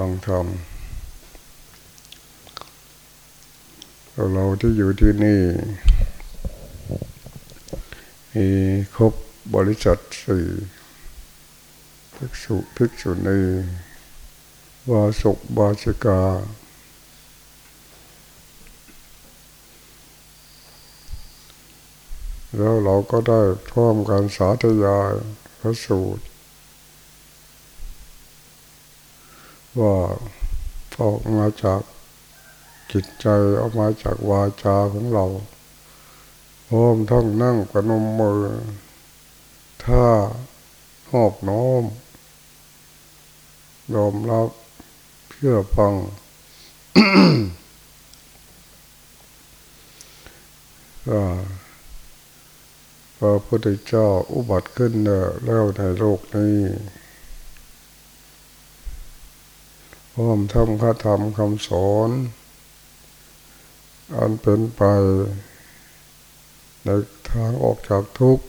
ฟังธรรมเราที่อยู่ที่นี่มีครบบริษัทสี่ภิกษุภิกษุณีวาสุกบาชิกา แล้วเราก็ได้ท่วมการสาธยายพระสูตร ว่าออกมาจากจิตใจออกมาจากวาจาของเราพร้อมท่องนั่งกระนมมือ ถ้าหอบน้อมยอมรับเชื่อฟังก็พระพุทธเจ้าอุบัติขึ้นแล้วในโลกนี้พ ร้อมทำคาธรรมคำสอนอันเป็นไปในทางออกจากทุกข์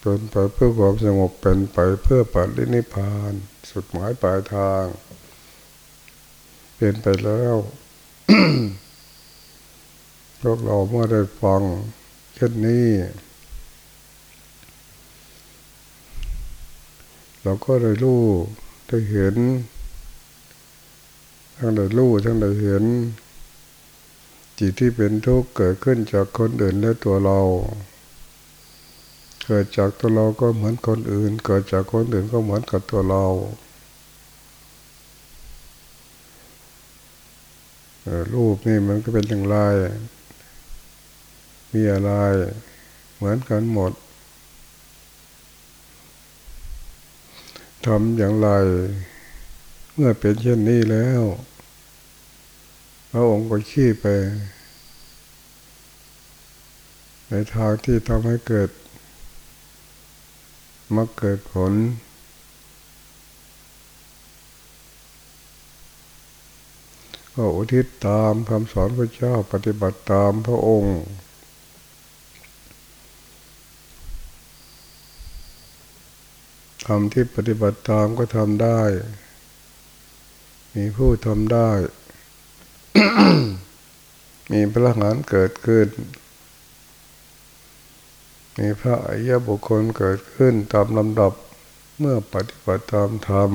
เป็นไปเพื่อความสงบเป็นไปเพื่อปัจนิพาน สุดหมายปลายทาง เป็นไปแล้วพวกเราเมื่อได้ฟังเช่นนี้ เราก็ได้รู้ได้เห็น ทั้งได้รู้ทั้งได้เห็น จิตที่เป็นทุกข์เกิดขึ้นจากคนอื่นและตัวเรา เกิดจากตัวเราก็เหมือนคนอื่น เกิดจากคนอื่นก็เหมือนกับตัวเรารูปนี่มันก็เป็นอย่างไร มีอะไร เหมือนกันหมดทำอย่างไร เมื่อเป็นเช่นนี้แล้ว พระองค์ก็ขี้ไป ในทางที่ทำให้เกิดมาเกิดผล ก็อุทิศตามคำสอนพระเจ้าปฏิบัติตามพระองค์ทำที่ปฏิบัติตามก็ทำได้ มีผู้ทำได้ มีพระหานเกิดขึ้น มีพระอริยบุคคลเกิดขึ้นตามลำดับเมื่อปฏิบัติตามธรรม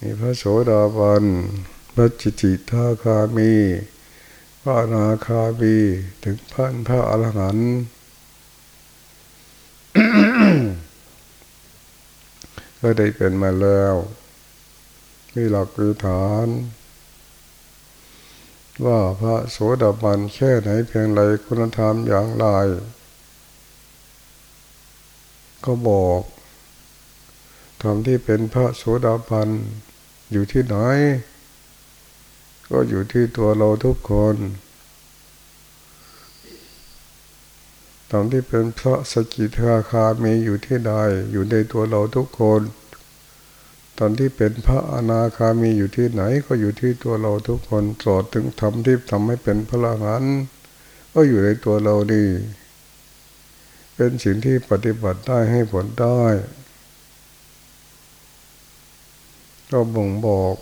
มีพระโสดาบัน พระจิติทาคามี พระนาคาบีถึงพระพระอรหันต์ก็ได้เป็นมาแล้ว มีหลักคือฐาน ว่าพระโสดาบันแค่ไหนเพียงไรคุณธรรมอย่างไร ก็บอกธรรมที่เป็นพระโสดาบันอยู่ที่ไหน ก็อยู่ที่ตัวเราทุกคนธรรมที่เป็นพระสกิทาคามีอยู่ที่ใดอยู่ในตัวเราทุกคน ตอนที่เป็นพระอนาคามีอยู่ที่ไหนก็อยู่ที่ตัวเราทุกคนสอดถึงธรรมที่ทำให้เป็นพระหันก็อยู่ในตัวเราดี เป็นสิ่งที่ปฏิบัติได้ให้ผลได้ ก็บ่งบอก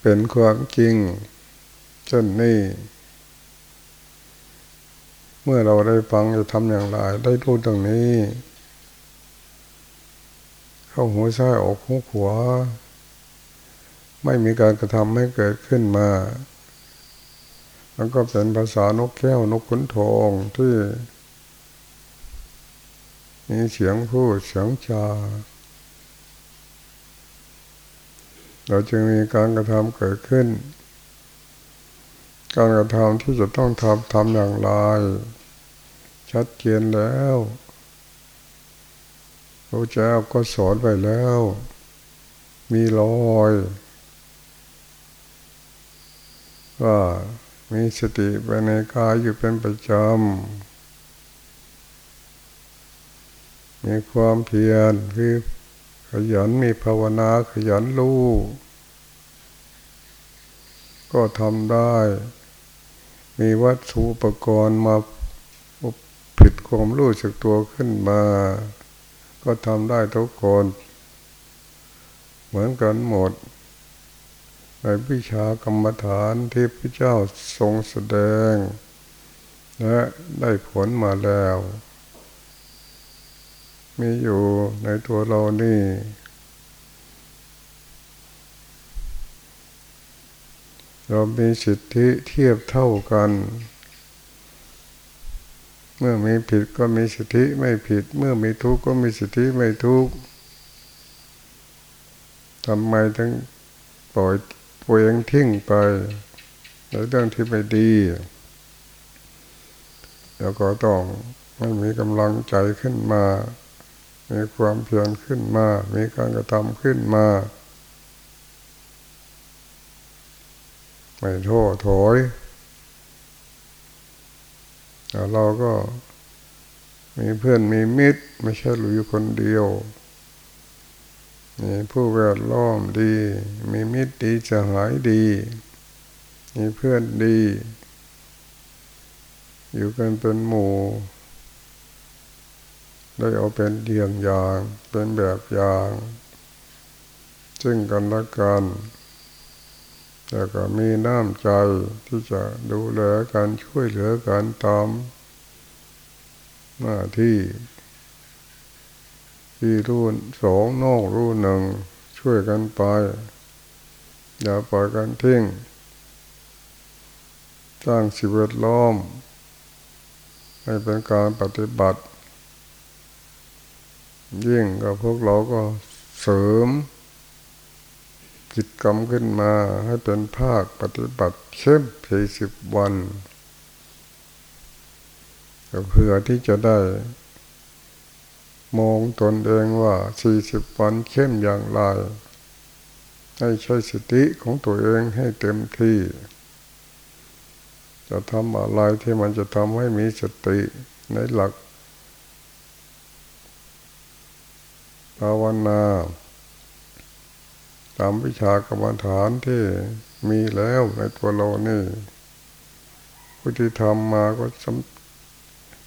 เป็นความจริงเช่นนี้เมื่อเราได้ฟังจะทำอย่างไรได้รู้ตรงนี้ เข้าหัวซ้ายออกหัวขวา ไม่มีการกระทำให้เกิดขึ้นมาแล้วก็เป็นภาษานกแก้วนกขุนทองที่มีเสียงพูดเสียงจาเราจึงมีการกระทำเกิดขึ้น การกระทำที่จะต้องทำทำอย่างไร ชัดเจนแล้ว พระเจ้าก็สอนไปแล้ว มีรอยว่ามีสติไปในกายอยู่เป็นประจำ มีความเพียรคือขยันมีภาวนาขยันรู้ก็ทำได้ มีวัตถุอุปกรณ์มาผิดความรู้สึกตัวขึ้นมา ก็ทำได้ทุกคน เหมือนกันหมด ในวิชากรรมฐานที่พระเจ้าทรงแสดง และได้ผลมาแล้ว มีอยู่ในตัวเรานี่เรามีสิทธิเทียบเท่ากัน เมื่อมีผิดก็มีสิทธิไม่ผิด เมื่อมีทุกข์ก็มีสิทธิไม่ทุกข์ทำไมถึงปล่อยตัวเองทิ้งไปในเรื่องที่ไม่ดีแล้วก็ต้องไม่มีกำลังใจขึ้นมา มีความเพียรขึ้นมา มีการกระทำขึ้นมา ไม่โทษถอย เราก็มีเพื่อนมีมิตร ไม่ใช่หลุยคนเดียว มีผู้แวดล้อมดี มีมิตรดีจะหายดี มีเพื่อนดี อยู่กันเป็นหมู่ ได้เอาเป็นเดียงอย่าง เป็นแบบอย่าง ซึ่งกันและกัน แต่ก็มีน้ำใจที่จะดูแลกันช่วยเหลือกันตามหน้าที่ ที่รุ่นสองนอกรุ่นหนึ่งช่วยกันไป อย่าปล่อยกันทิ้งสร้างชีวิตล้อม ให้เป็นการปฏิบัติ ยิ่งกับพวกเราก็เสริม กิจกรรมขึ้นมาให้เป็นภาคปฏิบัติเข้มสี่สิบวันเพื่อที่จะได้ มองตนเองว่าสี่สิบวันเข้มอย่างไร ให้ใช้สติของตัวเองให้เต็มที่ จะทำอะไรที่มันจะทำให้มีสติในหลักภาวนา ตามวิชากรรมฐานที่มีแล้วในตัวเรานี่ผู้ที่ทำมาก็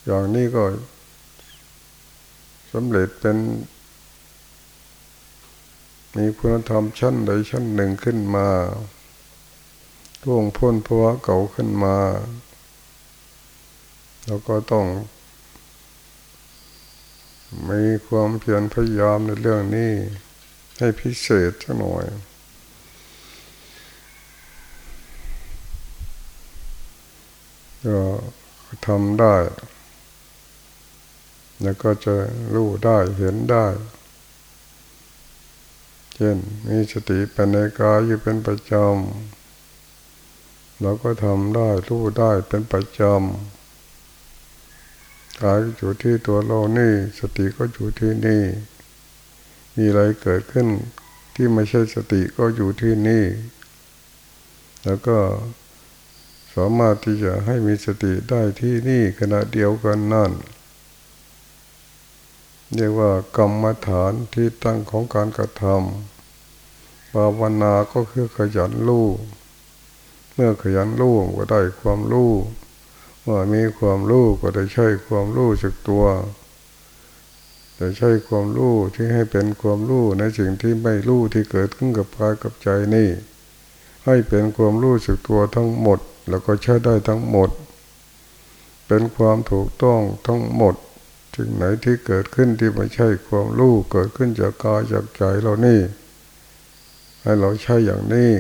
อย่างนี้ก็สำเร็จเป็น มีคุณธรรมชั้นใดชั้นหนึ่งขึ้นมาท่วงพ้นภาวะเก่าขึ้นมาเราก็ต้อง มีความเพียรพยายามในเรื่องนี้ ให้พิเศษสักหน่อยก็ทำได้ แล้วก็จะรู้ได้เห็นได้ เช่นมีสติเป็นในกายอยู่เป็นประจำเราก็ทำได้รู้ได้เป็นประจำกายอยู่ที่ตัวเรานี่ สติก็อยู่ที่นี่ มีอะไรเกิดขึ้นที่ไม่ใช่สติก็อยู่ที่นี่ แล้วก็สามารถที่จะให้มีสติได้ที่นี่ขณะเดียวกันนั่น เรียกว่ากรรมฐานที่ตั้งของการกระทำภาวนาก็คือขยันรู้เมื่อขยันรู้ก็ได้ความรู้เมื่อมีความรู้ก็ได้ใช้ความรู้สึกตัว แต่ใช้ความรู้ที่ให้เป็นความรู้ในสิ่งที่ไม่รู้ที่เกิดขึ้นกับกายกับใจนี่ ให้เป็นความรู้สึกตัวทั้งหมด แล้วก็ใช้ได้ทั้งหมด เป็นความถูกต้องทั้งหมดสิ่งไหนที่เกิดขึ้นที่ไม่ใช่ความรู้เกิดขึ้นจากกายจากใจเรานี่ ให้เราใช้อย่างนี้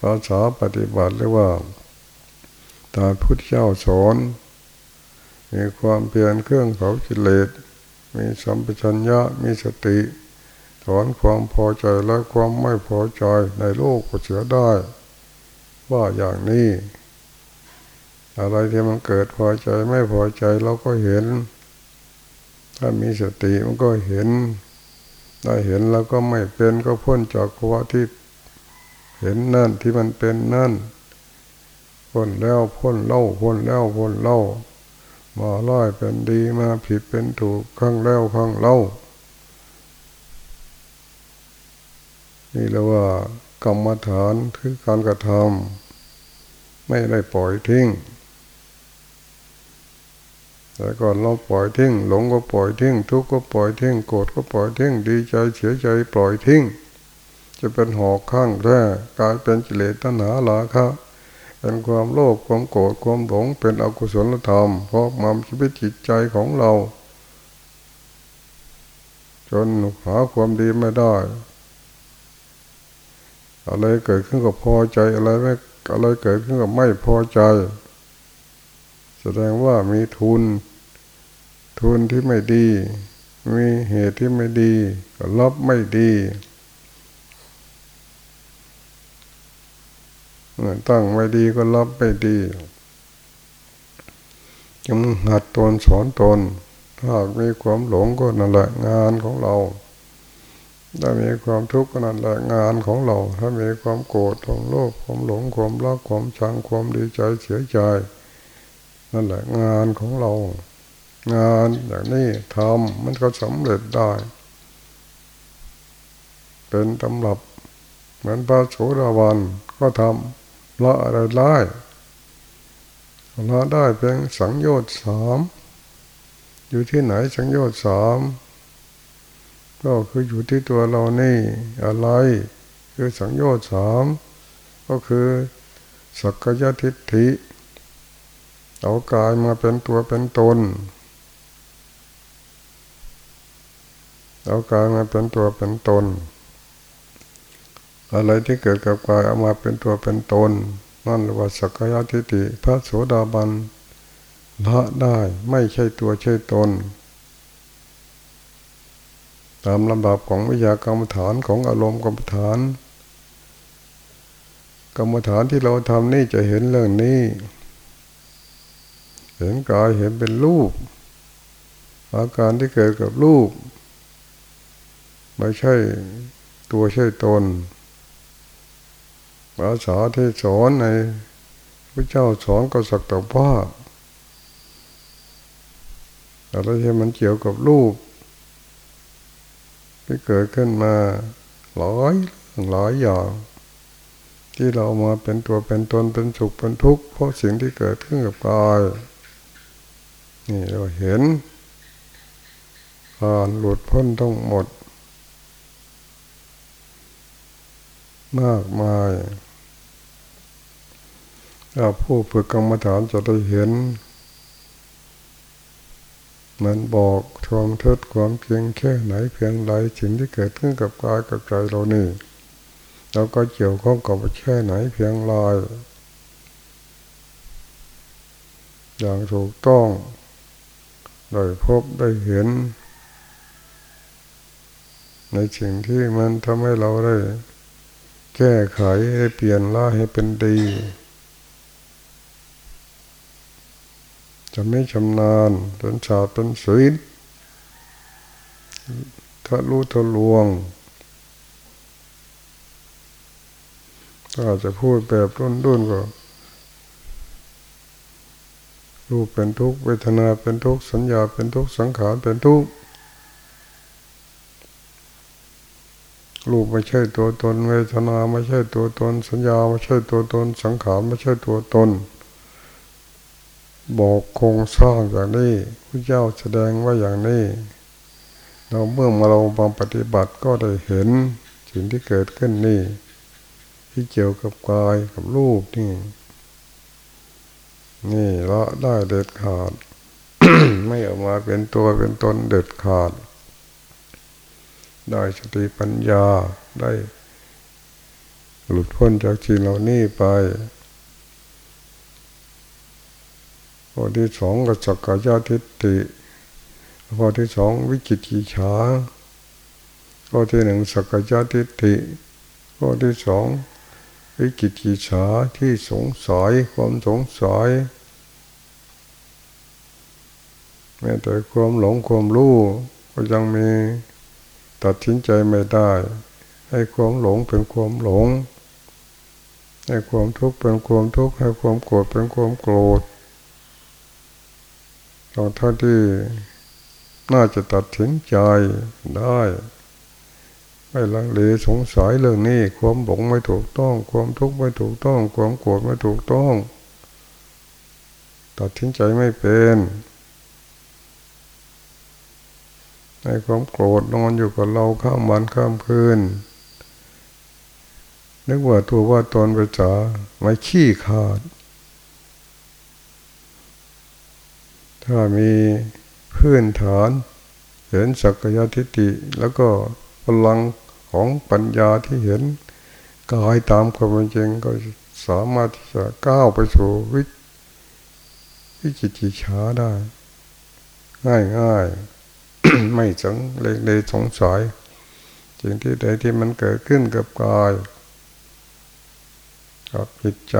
ภาษาปฏิบัติเรียกว่าตาพุทธเจ้าสอน มีความเพียรเครื่องเผากิเลสมีสัมปชัญญะมีสติ ถอนความพอใจและความไม่พอใจในโลกก็เสียได้ ว่าอย่างนี้ อะไรที่มันเกิดพอใจไม่พอใจเราก็เห็น ถ้ามีสติมันก็เห็นได้เห็นแล้วก็ไม่เป็นก็พ้นจากภาวะที่เห็นนั่นที่มันเป็นนั่นพ้นแล้วพ้นเล่าพ้นแล้วพ้นเล่า มาล่อยเป็นดีมาผิดเป็นถูกข้างแล้วข้างเล่า นี่เรียกว่ากรรมฐานคือการกระทำไม่ได้ปล่อยทิ้งแต่ก่อนเราปล่อยทิ้งหลงก็ปล่อยทิ้งทุกข์ก็ปล่อยทิ้งโกรธก็ปล่อยทิ้งดีใจเสียใจปล่อยทิ้ง จะเป็นหอกข้างแร่กลายเป็นกิเลสตัณหาลาคะ เป็นความโลภความโกรธความหลงเป็นอกุศลธรรมเพราะมันชีวิตจิตใจของเรา จนหาความดีไม่ได้ อะไรเกิดขึ้นก็พอใจอะไรไม่อะไรเกิดขึ้นก็ไม่พอใจ แสดงว่ามีทุน ทุนที่ไม่ดี มีเหตุที่ไม่ดี ก็รับไม่ดี ตั้งไม่ดีก็รับไม่ดีจึงหัดตนสอนตนถ้ามีความหลงก็นั่นแหละงานของเรา ถ้ามีความทุกข์ก็นั่นแหละงานของเรา ถ้ามีความโกรธความโลภความหลงความรักความชังความดีใจเสียใจ นั่นแหละงานของเรา งานอย่างนี้ทำมันก็สำเร็จได้ เป็นตำรับเหมือนพระโสดาบันก็ทำ ละอะไรได้ละได้เพียงสังโยชน์สามอยู่ที่ไหนสังโยชน์สามก็คืออยู่ที่ตัวเรานี่อะไร คือสังโยชน์สามก็คือสักกายทิฏฐิเอากายมาเป็นตัวเป็นตน เอากายมาเป็นตัวเป็นตน อะไรที่เกิดกับกายเอามาเป็นตัวเป็นตนนั่นเรียกว่าสักยะทิฏฐิพระโสดาบันละได้ไม่ใช่ตัวใช่ตน ตามลำดับของวิยากรรมฐานของอารมณ์กรรมฐาน กรรมฐานที่เราทำนี่จะเห็นเรื่องนี้ เห็นกายเห็นเป็นรูป อาการที่เกิดกับรูป ไม่ใช่ตัวใช่ตน ภาษาที่สอนในพระเจ้าสอนก็สักแต่ว่าอะไรที่มันเกี่ยวกับรูปที่เกิดขึ้นมาหลายหลายอย่าง ที่เรามาเป็นตัวเป็นตนเป็นสุขเป็นทุกข์เพราะสิ่งที่เกิดขึ้นกับกายนี่เราเห็นผ่านหลุดพ้นต้องหมด มากมาย ถ้าผู้ฝึกกรรมฐานจะได้เห็น มันบอกทวงเทิดความเพียงแค่ไหนเพียงไรสิ่งที่เกิดขึ้นกับกายกับใจเรานี่เราก็เกี่ยวข้องกับแค่ไหนเพียงไรอย่างถูกต้อง ได้พบได้เห็น ในสิ่งที่มันทำให้เราได้ แก้ไขให้เปลี่ยนร้ายให้เป็นดี จะไม่ชำนาญเป็นชาเป็นศีลถ้ารู้ทะลวงถ้าจะพูดแบบรุ่นรุ่นก็รูปเป็นทุกข์เวทนาเป็นทุกข์สัญญาเป็นทุกข์สังขารเป็นทุกข์รูปไม่ใช่ตัวตน เวทนาไม่ใช่ตัวตน สัญญาไม่ใช่ตัวตน สังขารไม่ใช่ตัวตน บอกโครงสร้างอย่างนี้พระเจ้าแสดงว่าอย่างนี้ เราเมื่อมาเราบำปฏิบัติก็ได้เห็นสิ่งที่เกิดขึ้นนี่ ที่เกี่ยวกับกายกับรูปนี่ นี่ละได้เด็ดขาด ไม่ออกมาเป็นตัวเป็นตนเด็ดขาด ได้สติปัญญาได้ หลุดพ้นจากสิ่งเหล่านี้ไป ข้อที่สองก็สกายทิฏฐิข้อที่สองวิจิกิจฉาข้อที่หนึ่งสักกายทิฏฐิข้อที่สองวิจิกิจฉาที่สงสัยความสงสัยแม้แต่ความหลงความรู้ก็ยังมีตัดสินใจไม่ได้ ให้ความหลงเป็นความหลง ให้ความทุกข์เป็นความทุกข์ให้ความโกรธเป็นความโกรธ เราเท่าที่น่าจะตัดสินใจได้ ไม่ลังเลสงสัยเรื่องนี้ ความบงไม่ถูกต้อง ความทุกข์ไม่ถูกต้อง ความโกรธไม่ถูกต้อง ตัดสินใจไม่เป็นในความโกรธนอนอยู่กับเราข้ามวันข้ามคืนนึกว่าตัวว่าตนไปจ๋าไม่ขี้ขาด ถ้ามีพื้นฐาน เห็นสักยทิฏฐิแล้วก็พลังของปัญญาที่เห็นกายตามความเป็นจริงก็สามารถที่จะก้าวไปสู่วิวิจิจิชาได้ ง่ายง่ายไม่สังเลยเลยสงสัยสิ่งที่ใดที่มันเกิดขึ้นกับกายกับจิตใจ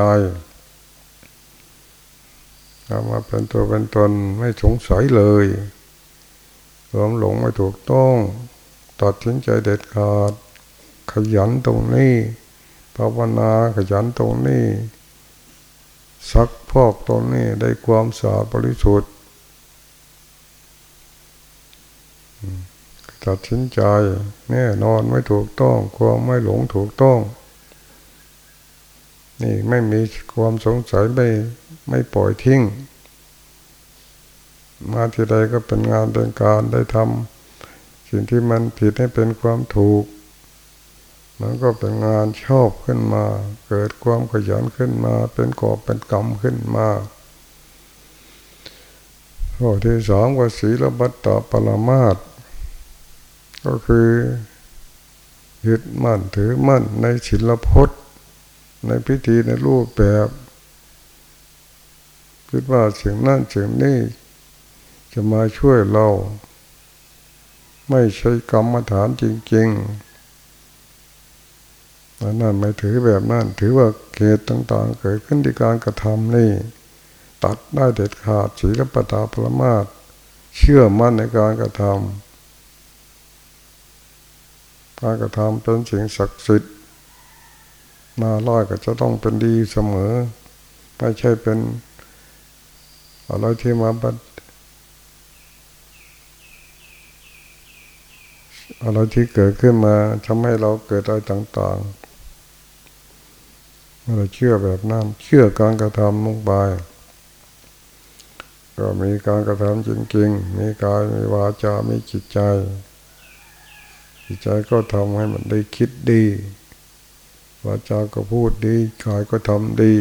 เอามาเป็นตัวเป็นตนไม่สงสัยเลยความหลงไม่ถูกต้องตัดสินใจเด็ดขาด ขยันตรงนี้ภาวนาขยันตรงนี้ซักพอกตรงนี้ได้ความสะอาดบริสุทธิ์ตัดสินใจแน่นอนไม่ถูกต้องความไม่หลงถูกต้อง นี่ไม่มีความสงสัยไม่ ไม่ปล่อยทิ้ง มาที่ใดก็เป็นงานเป็นการได้ทำสิ่งที่มันผิดให้เป็นความถูก มันก็เป็นงานชอบขึ้นมา เกิดความขยันขึ้นมา เป็นกอบเป็นกรรมขึ้นมาข้อที่สองว่าศีลบัตตปรมาตก็คือยึดมั่นถือมั่นในศิลพจน์ในพิธีในรูปแบบ คิดว่าสิ่งนั้นสิ่งนี้จะมาช่วยเรา ไม่ใช่กรรมฐานจริงๆนั่นไม่ถือแบบนั้น ถือว่าเกตต่างๆ เกิดขึ้นที่การกระทำนี่ ตัดได้เด็ดขาดศีลปตาปรมาตเชื่อมั่นในการกระทำการกระทำเป็นสิ่งศักดิ์สิทธิ์มาล่อยก็จะต้องเป็นดีเสมอ ไม่ใช่เป็น อะไรที่มาบัดอะไรที่เกิดขึ้นมาทำให้เราเกิดอะไรต่างๆเราเชื่อแบบนั้นเชื่อการกระทำลงไปก็มีการกระทำจริงๆ มีกาย มีวาจา มีจิตใจ จิตใจก็ทำให้มันได้คิดดี วาจาก็พูดดี กายก็ทำดี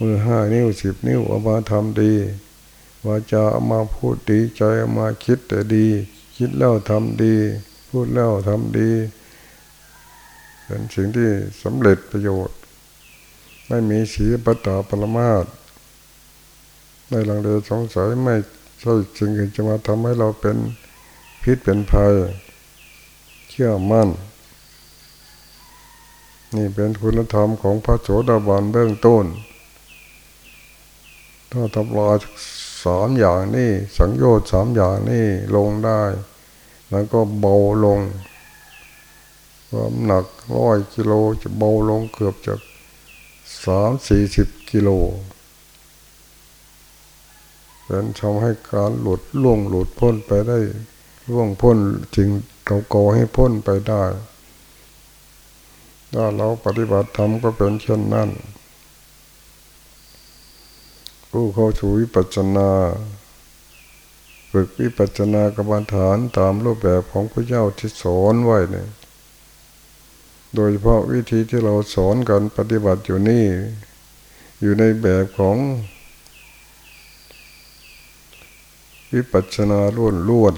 มือห้านิ้วสิบนิ้วเอามาทำดีวาจาเอามาพูดดีใจเอามาคิดแต่ดี คิดแล้วทำดี พูดแล้วทำดี เป็นสิ่งที่สำเร็จประโยชน์ ไม่มีสีปตาปรมาตในหลังเดสงสัยไม่ใช่สิ่งอื่นจะมาทำให้เราเป็นพิษเป็นภัยเชื่อมั่น นี่เป็นคุณธรรมของพระโสดาบันเบื้องต้น ถ้าทำลายสามอย่างนี้สังโยชน์สามอย่างนี้ลงได้ แล้วก็เบาลงความหนักร้อยกิโลจะเบาลงเกือบจะสามสี่สิบกิโลเป็นทำให้การหลุดล่วงหลุดพ้นไปได้ล่วงพ้นจริงเราโกให้พ้นไปได้ ถ้าเราปฏิบัติธรรมก็เป็นเช่นนั้น ผู้เข้าสู่วิปัสสนาฝึกวิปัสสนากรรมฐานตามรูปแบบของพระเจ้าที่สอนไว้เนี่ยโดยเฉพาะวิธีที่เราสอนกันปฏิบัติอยู่นี่ อยู่ในแบบของวิปัสสนาล้วนล้วน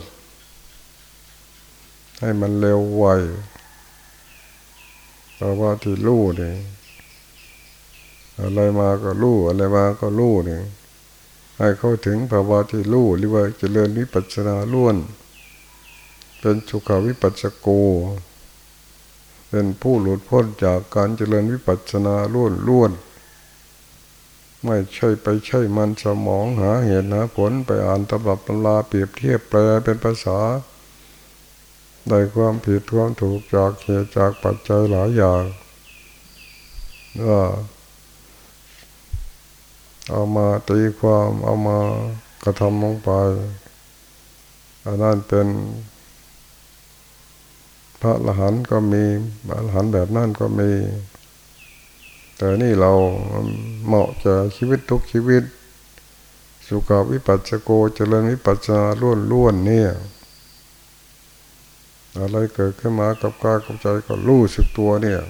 ให้มันเร็วไวเพราะว่าที่รู้นี่ อะไรมาก็รู้อะไรมาก็รู้นี่ให้เข้าถึงภาวะที่รู้หรือว่าเจริญวิปัสสนาล้วน เป็นสุขาวิปัสสโก เป็นผู้หลุดพ้นจากการเจริญวิปัสสนาล้วนล้วน ไม่ใช่ไปใช่มันสมองหาเหตุหาผลไปอ่านตำรับตำราเปรียบเทียบแปลเป็นภาษาได้ความผิดความถูกจากเหตุจากปัจจัยหลายอย่างก็ เอามาตีความเอามากระทำลงไปอันนั้นเป็น พระละหันก็มีพระละหันแบบนั้นก็มี แต่นี่เราเหมาะจะชีวิตทุกชีวิต สุขวิปัสสโกเจริญวิปัสสนาล้วนล้วนเนี่ยอะไรเกิดขึ้นมากับกายกับใจก็รู้สึกตัวเนี่ย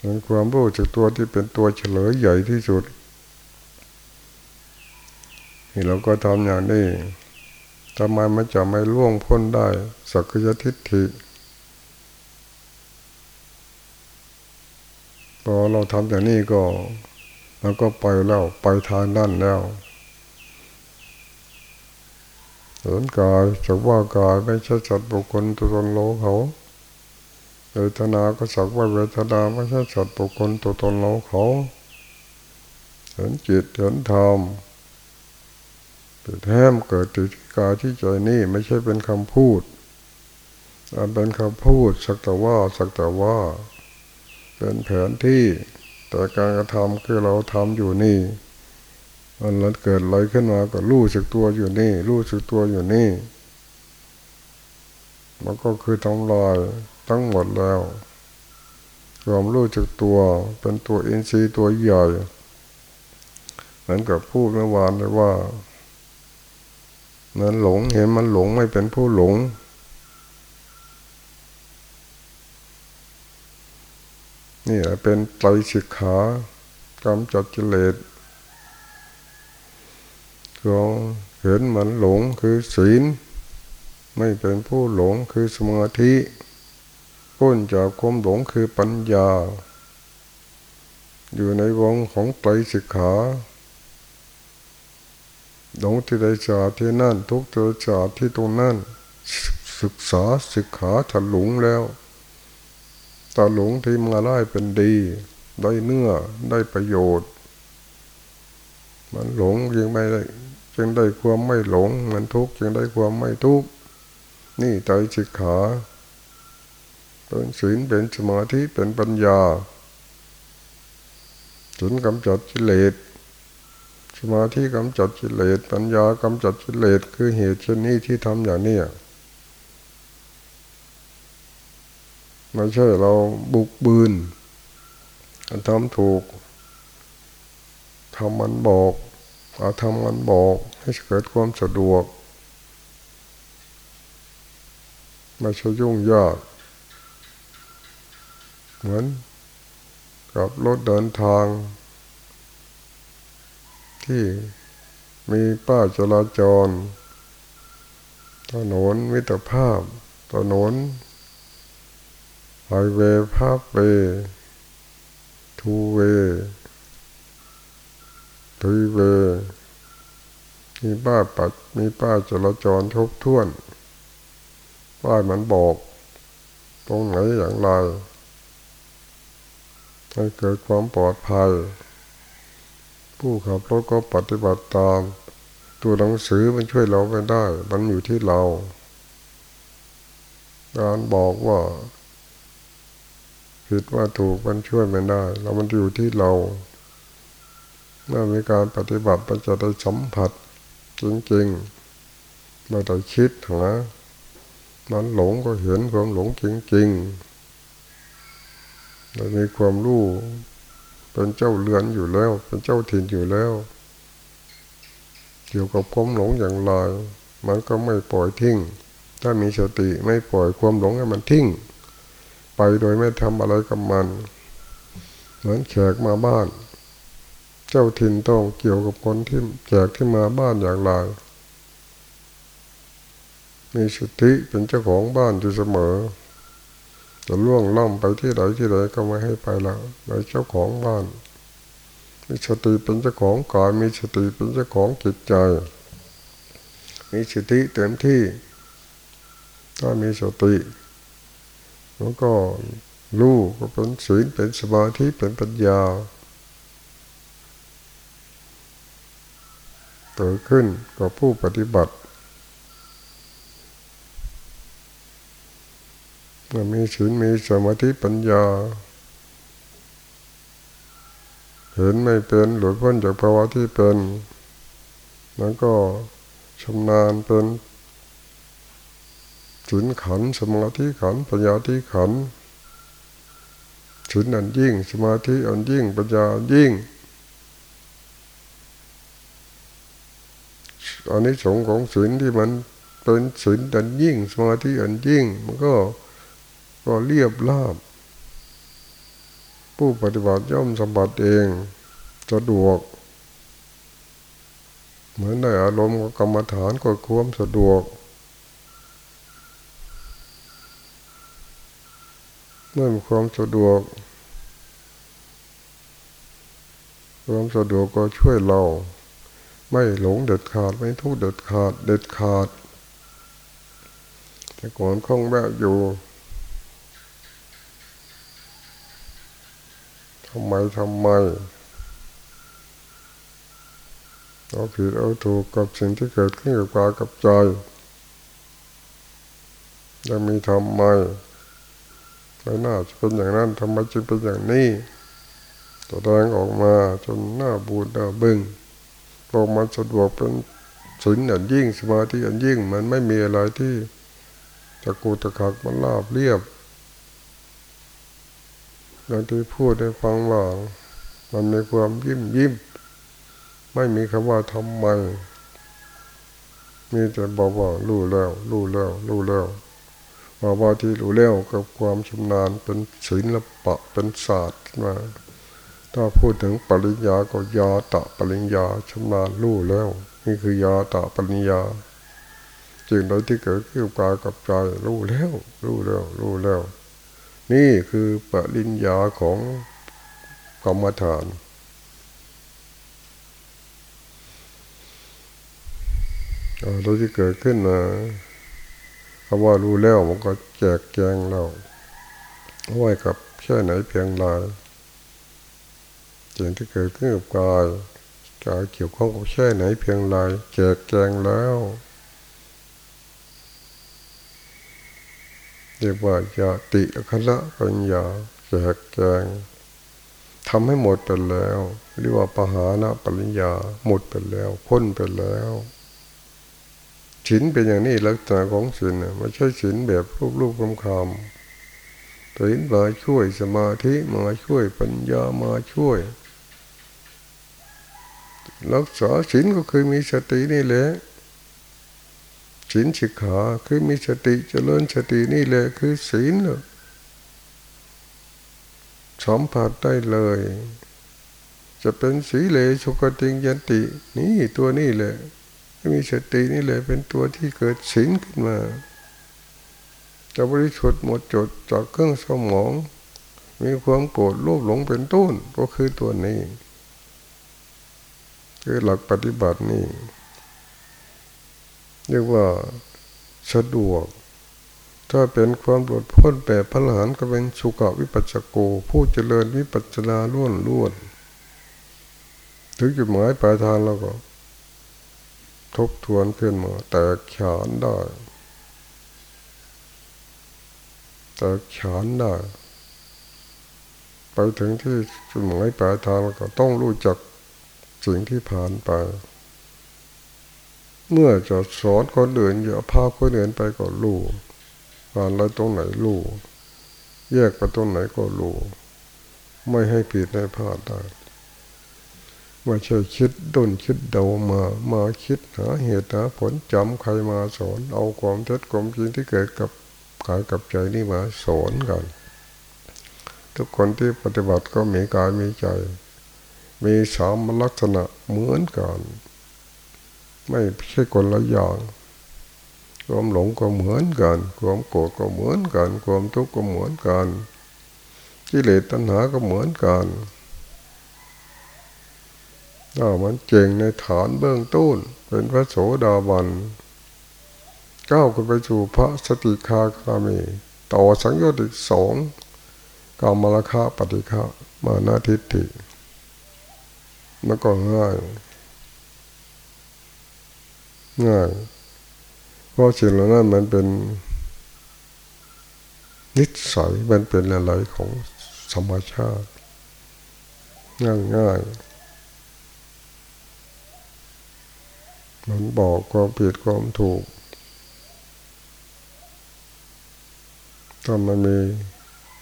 เป็นความรู้สึกตัวที่เป็นตัวเฉลยใหญ่ที่สุดนี่เราก็ทำอย่างนี้ทำไมมันจะไม่ล่วงพ้นได้ สักยทิฏฐิพอเราทำอย่างนี้ก็เราก็ไปแล้วไปทางนั่นแล้วเห็นกายสักว่ากายไม่ใช่สัตว์บุคคลตัวตนโลเขา เวทนาก็สักว่าเวทนาไม่ใช่สัตว์บุคคลตัวตนโลเขาเห็นจิตเห็นธรรมแต่แท้มเกิดติดกาที่ใจนี่ไม่ใช่เป็นคำพูดมันเป็นคำพูดสักแต่ว่าสักแต่ว่า เป็นแผนที่แต่การกระทำคือเราทำอยู่นี่ มันล้วเกิดอะไรขึ้นมาก็รู้สึกตัวอยู่นี่ รู้สึกตัวอยู่นี่ มันก็คือทำลาย ทั้งหมดแล้วความรู้สึกตัวเป็นตัวอินทรีย์ตัวใหญ่เหมือนกับพูดเมื่อวานเลยว่ามันหลงเห็นมันหลงไม่เป็นผู้หลง นี่แหละเป็นไตรสิกขากรรมจัดจิเลสก็เห็นมันหลงคือศีล ไม่เป็นผู้หลงคือสมาธิ พ้นจากความหลงคือปัญญา อยู่ในวงของไตรสิกขาหลงที่ใดจาที่นั่น ทุกตัวจาที่ตรงนั้นศึกษาศึกขาถัดหลงแล้วตาหลงที่มาได้เป็นดี ได้เนื้อได้ประโยชน์ มันหลงยังไม่ได้จึงได้ความไม่หลง มันทุกข์จึงได้ความไม่ทุกข์นี่ใจสิกขา เป็นศีลเป็นสมาธิเป็นปัญญาถึงกำจัดกิเลสสมาธิกำจัดกิเลสปัญญากำจัดกิเลสคือเหตุชนี้ที่ทำอย่างนี้ไม่ใช่เราบุกบืนทำถูกทำมันบอกเอาทำมันบอกให้เกิดความสะดวกไม่ใช่ยุ่งยาก เหมือนกับรถเดินทาง ที่มีป้าจราจร ถนนมิตรภาพ ถนนไฮเวย์ภาพเวทูเวทรีเวมีป้าปัดมีป้าจราจรทบท้วนป้ายมันบอก ตรงไหนอย่างไร ให้เกิดความปลอดภัย ผู้ขับรถก็ปฏิบัติตาม ตัวหนังสือมันช่วยเราไม่ได้ มันอยู่ที่เรา การบอกว่าผิดว่าถูกมันช่วยไม่ได้ เรามันอยู่ที่เราเมื่อมีการปฏิบัติมันจะได้สัมผัส จริงๆไม่ได้คิดนะมันหลงก็เห็นความหลงจริงๆ เรามีความรู้เป็นเจ้าเรือนอยู่แล้ว เป็นเจ้าถิ่นอยู่แล้วเกี่ยวกับความหลงอย่างไรมันก็ไม่ปล่อยทิ้ง ถ้ามีสติไม่ปล่อยความหลงให้มันทิ้ง ไปโดยไม่ทำอะไรกับมัน เหมือนแขกมาบ้าน เจ้าถิ่นต้องเกี่ยวกับคนที่แขกที่มาบ้านอย่างไรมีสติเป็นเจ้าของบ้านอยู่เสมอ จะล่วงล่ำไปที่ไหนที่ไหนก็ไม่ให้ไปแล้วในเจ้าของบ้าน มีสติเป็นเจ้าของกายมีสติเป็นเจ้าของจิตใจ มีสติเต็มที่ ถ้ามีสติแล้วก็รู้ก็เป็นศีลเป็นสมาธิเป็นปัญญาเกิดขึ้นกับผู้ปฏิบัติ มันมีศีลมีสมาธิปัญญา เห็นไม่เป็นหลุดพ้นจากภาวะที่เป็น แล้วก็ชำนาญเป็นศีลขันสมาธิขันปัญญาที่ขันศีลอันยิ่ง สมาธิอันยิ่งปัญญายิ่งอันนี้สงของศีลที่มันเป็นศีลอันยิ่ง สมาธิอันยิ่งมันก็ ก็เรียบราบ ผู้ปฏิบัติย่อมสมบัติเองสะดวก เหมือนได้อารมณ์กรรมฐานก็ควมสะดวก เมื่อมีความสะดวกความสะดวกก็ช่วยเรา ไม่หลงเด็ดขาดไม่ทุกเด็ดขาดเด็ดขาด แต่ก่อนคล่องแวะอยู่ ทำไมทำไมเอาผิดเอาถูกกับสิ่งที่เกิดขึ้นกับกายกับใจจะมีทำไมไม่น่าจะเป็นอย่างนั้นทำไมจึงเป็นอย่างนี้แสดงออกมาจนหน้าบูดหน้าบึง้งพอมันสะดวกเป็นสินอันยิ่งสมาธิอันยิ่งมันไม่มีอะไรที่ตะกูตะขักมันราบเรียบ อย่างที่พูดได้ฟังว่ามันมีความยิ้มยิ้ม ไม่มีคำว่าทำไม มีแต่บอกว่ารู้แล้วรู้แล้วรู้แล้วว่าว่าที่รู้แล้วกับความชำนาญเป็นศิลปะเป็นศาสตร์มาถ้าพูดถึงปริญญาก็ยาตะปริญญาชำนาญรู้แล้ว นี่คือยาตะปริญญาจึงโดยที่เกิดขึ้นกายกับใจรู้แล้วรู้แล้วรู้แล้ว นี่คือปริญญาของกรรมฐานโดยที่เกิดขึ้นมาคำว่ารู้แล้วมันก็แจกแจงเราไว้กับแค่ไหนเพียงไรสิ่งที่เกิดขึ้นกับกายกายเกี่ยวข้องกับแค่ไหนเพียงไรแจกแจงแล้ว เรียกว่าญาติคละปัญญาแจกแจงทำให้หมดไปแล้ว เรียกว่าปหานะปัญญาหมดไปแล้วพ้นไปแล้วศีลเป็นอย่างนี้ลักษณะของศีลไม่ใช่ศีลแบบรูปรูปคำคำศีลมาช่วยสมาธิมาช่วยปัญญามาช่วย รักษาศีลก็คือมีสตินี่แหละ ศีลสิกขาคือมีสติจเจริญสตินี่แหละคือศีลสัมผัสได้เลย จะเป็นสีเลสุกติงยันติ นี่ตัวนี่แหละมีสตินี่แหละเป็นตัวที่เกิดสินขึ้นมาจะบริสุทธิ์หมดจดจากเครื่องสมอง มีความโกรธโลภหลงเป็นต้นก็คือตัวนี้ คือหลักปฏิบัตินี่ เรียกว่าสะดวก ถ้าเป็นความหลุดพ้นแบบพระหลานก็เป็นสุขวิปัสสโก ผู้เจริญวิปัสสนาล้วนล้วนถึงจุดหมายปลายทางแล้วก็ ทบทวนขึ้นมา แตกฉานได้ แตกฉานได้ไปถึงที่จุดหมายปลายทางก็ต้องรู้จักสิ่งที่ผ่านไป เมื่อจะสอนคนอื่นอย่าพาคนอื่นไปก็รู้ผ่านอะไรตรงไหนรู้แยกไปตรงไหนก็รู้ไม่ให้ผิดให้พลาดได้ไม่ใช่คิดด้นคิดเดามา มาคิดหาเหตุหาผลจำใครมาสอน เอาความเท็จความจริงที่เกิดกับกายกับใจนี่มาสอนกัน ทุกคนที่ปฏิบัติก็มีกายมีใจ มีสามลักษณะเหมือนกัน ไม่ใช่คนละอย่างความหลงก็เหมือนกัน ความโกรธก็เหมือนกัน ความทุกข์ก็เหมือนกันกิเลสตัณหาก็เหมือนกันถ้ามันเก่งในฐานเบื้องต้น เป็นพระโสดาบันก้าวขึ้นไปสู่พระสติคาคามี ต่อสังโยชน์อีกสองกามลคาปฏิฆามานาทิฏฐิมันก็ง่าย ง่ายเพราะสิ่งเหล่านั้นมันเป็น นิสัยมันเป็นอะไรของธรรมชาติ ง่ายง่ายมันบอกความผิดความถูกถ้ามันมี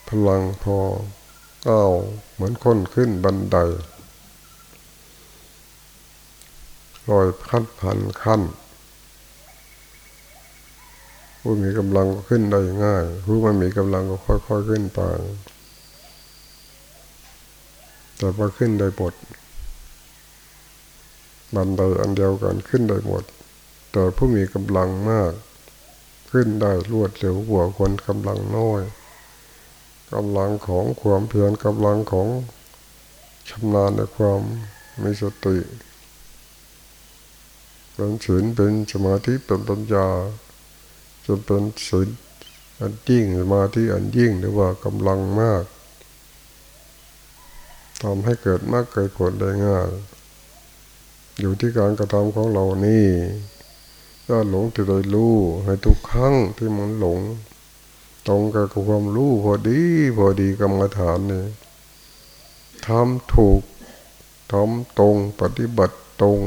พลังพอก้าวเหมือนคนขึ้นบันไดลอยขั้นพันขั้น ผู้มีกำลังก็ขึ้นได้ง่าย ผู้ไม่มีกำลังก็ค่อยๆขึ้นไปแต่พอขึ้นได้หมดบันไดอันเดียวกันขึ้นได้หมด แต่ผู้มีกำลังมาก ขึ้นได้รวดเร็วกว่าคนกำลังน้อยกำลังของความเพียรกำลังของชำนาญในความมีสติเป็นศีลเป็นสมาธิเป็นปัญญา จนเป็นศีลอันยิ่งมาธิอันยิ่งหรือว่ากำลังมากทำให้เกิดมากเกิดผลได้ง่ายอยู่ที่การกระทำของเรานี่ถ้าหลงที่ใดรู้ ให้ทุกครั้งที่มันหลง ตรงกับความรู้พอดี พอดีกรรมฐานนี่ทำถูกทำตรงปฏิบัติตรง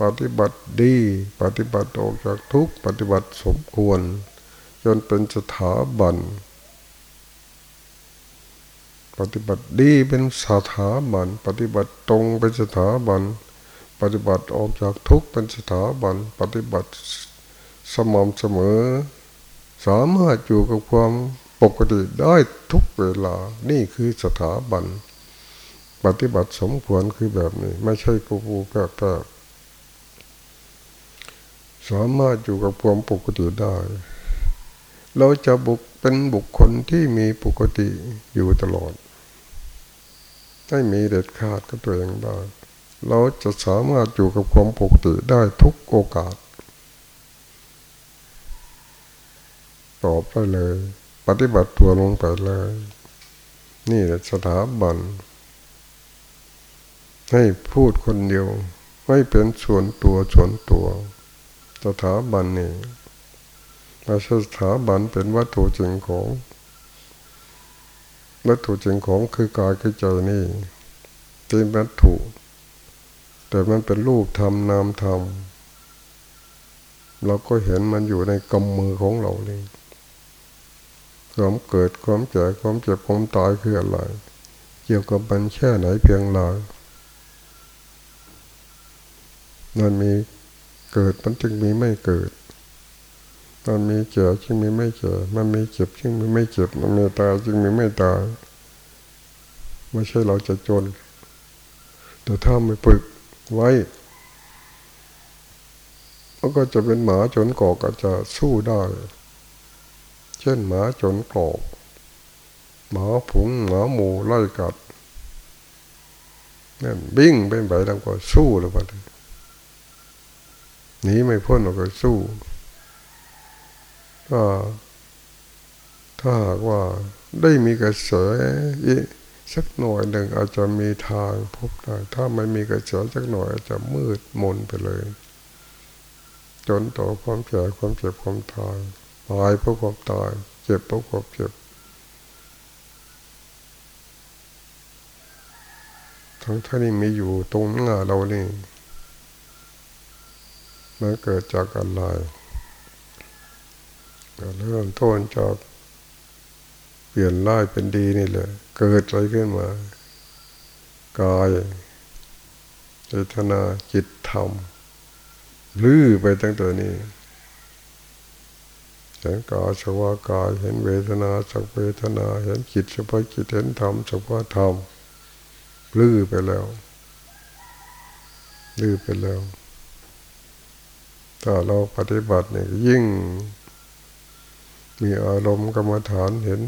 ปฏิบัติดี ปฏิบัติออกจากทุกปฏิบัติสมควร จนเป็นสถาบัน ปฏิบัติดีเป็นสถาบัน ปฏิบัติตรงเป็นสถาบัน ปฏิบัติออกจากทุกเป็นสถาบัน ปฏิบัติสม่ำเสมอ สามารถอยู่กับความปกติได้ทุกเวลา นี่คือสถาบัน ปฏิบัติสมควรคือแบบนี้ ไม่ใช่ปูปูแป๊บ สามารถอยู่กับความปกติได้ เราจะบุกเป็นบุคคลที่มีปกติอยู่ตลอดไม่มีเด็ดขาดกับตัวเองได้เราจะสามารถอยู่กับความปกติได้ทุกโอกาส ตอบได้เลย ปฏิบัติตัวลงไปเลย นี่แหละสถาบัน ให้พูดคนเดียว ไม่เป็นส่วนตัวส่วนตัว สถาบันนี่ไม่ใช่สถาบันเป็นวัตถุจริงของ วัตถุจริงของคือกายคือใจนี่เป็นวัตถุ แต่มันเป็นรูปธรรมนามธรรมเราก็เห็นมันอยู่ในกำมือของเราเองความเกิดความเจ็บความเจ็บความตายคืออะไร เกี่ยวกับมันแค่ไหนเพียงไรมันมี เกิดมันจึงมีไม่เกิด มันมีเจ็บจึงมีไม่เจ็บมันมีเจ็บจึงมีไม่เจ็บ มันมีตายจึงมีไม่ตาย ไม่ใช่เราจะจน แต่ถ้าไม่ฝึกไว้ก็จะเป็นหมาจนกอกก็จะสู้ได้ เช่นหมาจนกอบหมาผงหมาหมูไล่กัดนั่นบิ้งเป็นไปแล้วก็สู้แล้วก็ หนีไม่พ้นเราก็สู้ ก็ถ้าหากว่าได้มีกระแสสักหน่อยหนึ่งอาจจะมีทางพบได้ ถ้าไม่มีกระแสสักหน่อยอาจจะมืดมนไปเลย จนต่อความเจ็บความเจ็บความตายตายเพราะความตาย เจ็บเพราะความเจ็บ ทั้งท่านี้มีอยู่ตรงหน้าเรานี่ มันเกิดจากอะไรเริ่มต้นจากเปลี่ยนร้ายเป็นดีนี่แหละ เกิดอะไรขึ้นมากายเจตนาจิตธรรมลื้อไปตั้งแต่นี้เห็นกายสภาวะกายเห็นเวทนาสักเวทนา เห็นจิตสภาวะจิตเห็นธรรมสักว่าธรรมลื้อไปแล้วลื้อไปแล้ว ถ้าเราปฏิบัติเนี่ยยิ่ง มีอารมณ์กรรมฐานเห็น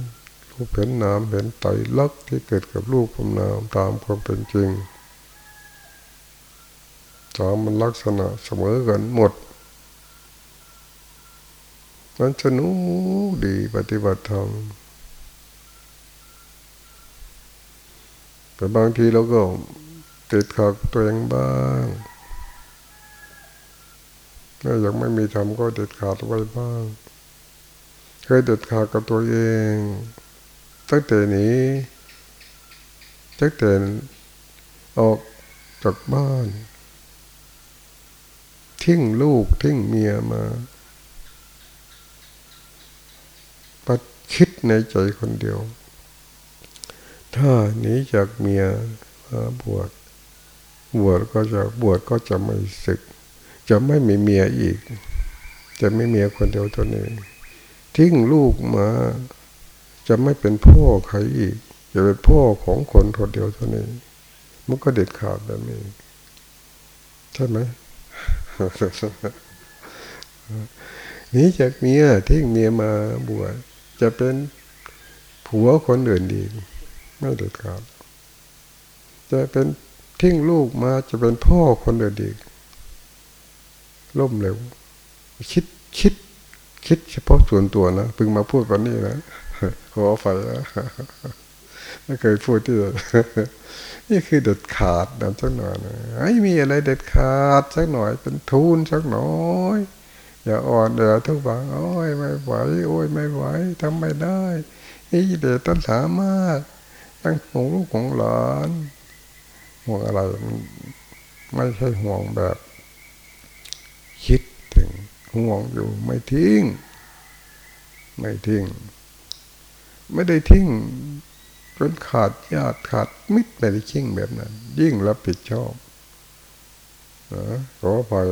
รูปเห็นนามเห็นไตรลักษณ์ที่เกิดกับรูปกับนามตามความเป็นจริงสามมันลักษณะเสมอกันหมดมันสนุกดีปฏิบัติธรรมแต่บางทีเราก็ติดขัดตัวเองบ้าง ถ้ายังไม่มีธรรมก็ติดขาดไว้บ้าง เคยติดขาดกับตัวเอง ตั้งแต่นี้ตั้งแต่ออกจากบ้าน ทิ้งลูกทิ้งเมียมาปัดคิดในใจคนเดียว ถ้าหนีจากเมียมาบวชบวชก็จะบวชก็จะไม่ศึก จะไม่มีเมียอีก จะไม่เมียคนเดียวตัวนี้ทิ้งลูกมา จะไม่เป็นพ่อใครอีก จะเป็นพ่อของคนคนเดียวเท่านี้มันก็เด็ดขาดแบบนี้ใช่ไหมนี้จากเมียทิ้งเมียมาบวชจะเป็นผัวคนอื่นดีไม่เด็ดขาดจะเป็นทิ้งลูกมาจะเป็นพ่อคนอื่นดี ล่มเร็วคิดคิด คิดเฉพาะส่วนตัวนะพึ่งมาพูดวันนี้นะขอไฟนะไม่เคยพูดที่นี่คือเด็ดขาดนะสักหน่อยนะไอ้มีอะไรเด็ดขาดสักหน่อย เป็นทุนสักหน่อยอย่าอ่อนอย่าทุกข์บังโอ้ยไม่ไหวโอ้ยไม่ไหวทำไม่ได้นี่เด็ดต้นสามารถตั้งของลูกของหลานห่วงอะไรไม่ใช่ห่วงแบบ คิดถึงห่วงอยู่ไม่ทิ้ง ไม่ทิ้ง ไม่ได้ทิ้งจนขาดญาติขาดมิตรไม่ได้ทิ้งแบบนั้น ยิ่งรับผิดชอบนะขอพอย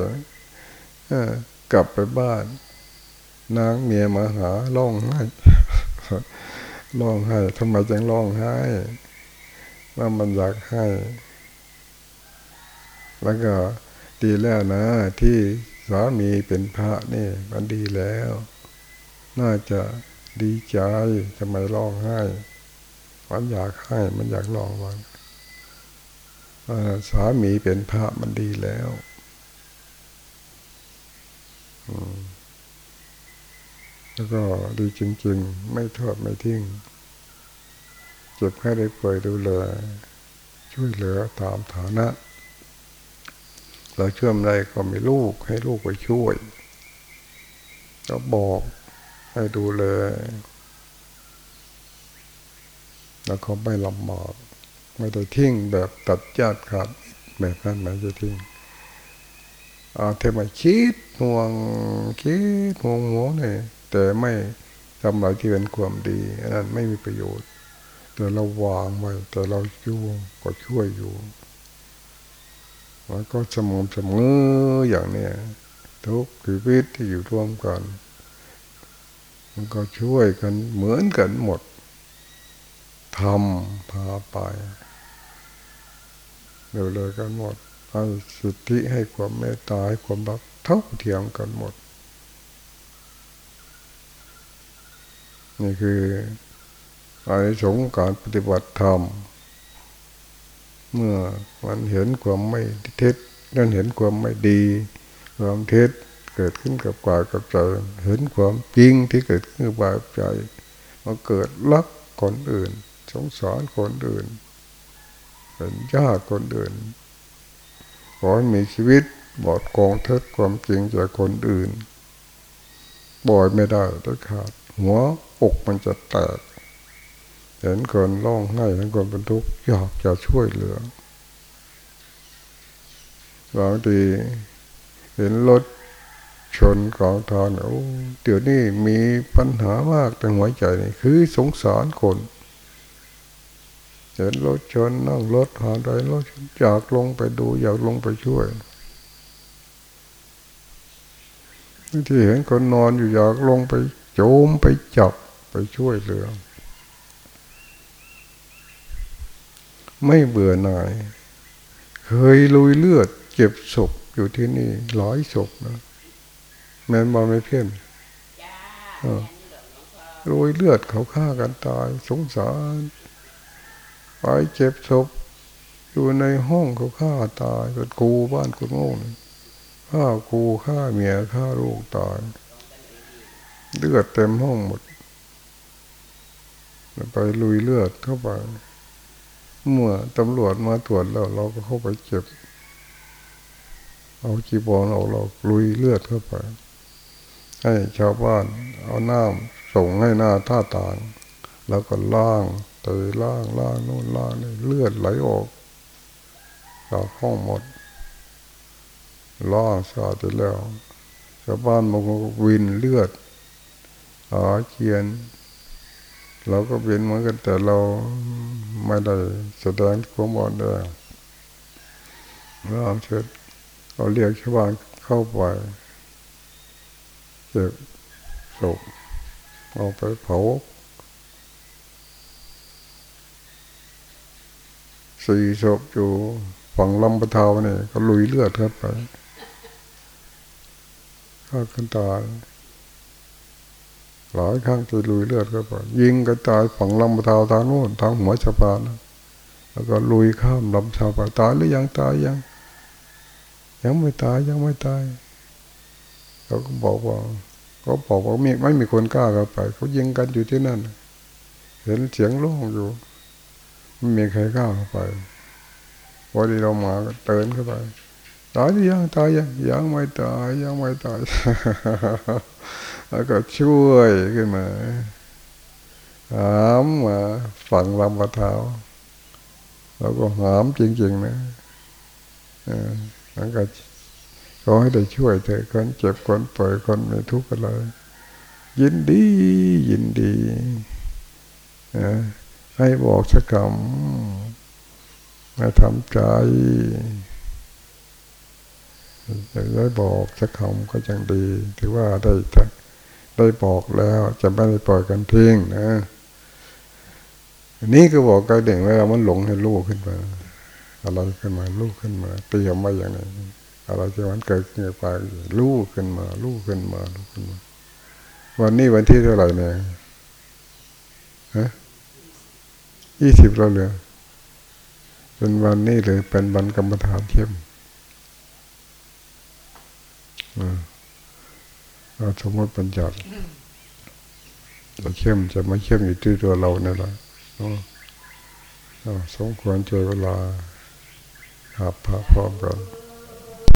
กลับไปบ้าน นางเมียมาหาร้องไห้ร้องไห้ทำไมจึงร้องไห้ว่ามันอยากให้ แล้วก็ดีแล้วนะที่ สามีเป็นพระนี่มันดีแล้ว น่าจะดีใจทำไมร้องไห้มันอยากให้มันอยากร้องวันสามีเป็นพระมันดีแล้วแล้วก็ดีจริง ๆ ไม่ทอดไม่ทิ้งเจ็บแค่ได้ป่วยดูแลช่วยเหลือตามฐานะ เราเชื่อมอะได้ก็มีลูกให้ลูกไปช่วยก็บอกให้ดูแลย แล้วเขาไม่ลำบากไม่ได้ทิ้งแบบตัดญาติขาดแบบนั้นไม่จะทิ้งเอาเทมาคิดห่วงคิดห่วงหัวเนี่ยแต่ไม่ทำอะไรที่เป็นความดีอันนั้นไม่มีประโยชน์ แต่เราวางไว้แต่เราช่วยก็ช่วยอยู่ มันก็สมองเสมออย่างเนี้ยทุกชีวิตที่อยู่ร่วมกัน มันก็ช่วยกันเหมือนกันหมดทำพาไปเดี๋ยวเลยกันหมดให้สิทธิให้ความเมตตาให้ความรักเท่าเทียมกันหมด นี่คืออานิสงส์การปฏิบัติธรรม เมื่อมันเห็นความไม่เท็จนั่นเห็นความไม่ดี ความเท็จเกิดขึ้นกับกายกับใจเห็นความจริงที่เกิดขึ้นกับกายกับใจมาเกิดรักคนอื่น สงสารคนอื่นเป็นญาติคนอื่นขอให้มีชีวิตบอดกองเท็จความจริงจากคนอื่นบ่อยไม่ได้ด้ขาด หัวอกมันจะแตก เห็นคนร้องไห้เห็นคนเป็นทุกข์อยากจะช่วยเหลือบางทีเห็นรถชนกองทานโอ้เดี๋ยวนี้มีปัญหามากแต่หัวใจนี่คือสงสารคนเห็นรถชนนั่งรถผ่านไปรถอยากลงไปดูอยากลงไปช่วยที่เห็นคนนอนอยู่อยากลงไปโจมไปจับไปช่วยเหลือ ไม่เบื่อหน่าย เคยลุยเลือดเจ็บศพอยู่ที่นี่หลายศพนะแม่นบอไม่เพี้ยนลุยเลือดเขาฆ่ากันตาย สงสาร ไปเจ็บศพอยู่ในห้องเขาฆ่าตายเป็นกูบ้านกูโง่ฆ่ากูฆ่าเมียฆ่าลูกตายเลือดเต็มห้องหมด ไปลุยเลือดเข้าไป เมื่อตำรวจมาตรวจแล้วเราก็เข้าไปเจ็บ เอาจีบอลเอาเราลุยเลือดเข้าไป ให้ชาวบ้านเอาน้ำส่งให้หน้าท่าต่าง แล้วก็ล่างเตยล่างล่างนู่นล่างนี่เลือดไหลออกจากห้องหมดล่างสาดไปแล้วชาวบ้านมันก็วินเลือดอาเขียน เราก็เป็นเหมือนกันแต่เรา ไม่ได้แสดงความอ่อนแอล้าเสร็จเราเรียกชาวบ้านเข้าไปเก็บศพเอาไปเผาสี่ศพอยู่ฝั่งลำปะเทาเนี่ยก็ลุยเลือดเข้าไปฆ่ากันตาย หลายครั้งที่ลุยเลือดเข้าไปยิงกันตายฝั่งลำปะเทาทางโน้นทางหัวชะพานแล้วก็ลุยข้ามลำชาไปตายหรือยังตายยัง ยังไม่ตายยังไม่ตายเขาก็บอกว่าเขาบอกว่ามีไม่มีคนกล้าเข้าไป เขายิงกันอยู่ที่นั่น เห็นเสียงร้องอยู่ไม่มีใครกล้าเข้าไปพอดีเรามาก็เตือนเข้าไปตายหรือยังตายยังยังไม่ตายยังไม่ตาย แล้วก็ช่วยขึ้นมาหามมาฝังลำปะเท้าแล้วก็หามจริง ๆ นะออแล้วก็ขอให้ได้ช่วยเถอคนเจ็บคนป่วยคนไม่ทุกข์อะไรยินดียินดีนะให้บอกสักคำให้ทำใจจะได้บอกสักคำก็ยังดี ถือว่าได้ ได้บอกแล้ว จะไม่ได้ปล่อยกันทิ้งนะนนี้ก็บอกกับเด็กว่ามันหลงให้ลูกขึ้นมาอะไรขึ้นมาลูกขึ้นมาเตรียมไว้อย่างนี้อะไรจะมันเกิดเกิดไปลูกขึ้นมา ลูกขึ้นมาลูกขึ้นมา วันนี้วันที่เท่าไหร่เนี่ยฮะยี่สิบแล้วเลยเป็นวันนี้เลยเป็นวันกรรมฐานเข้ม เราสมมติปัญญาเราเข้มจะไม่เข้มอยู่ที่ตัวเราเนี่ยแหละสมควรเจอเวลาหาพระพร้อมกัน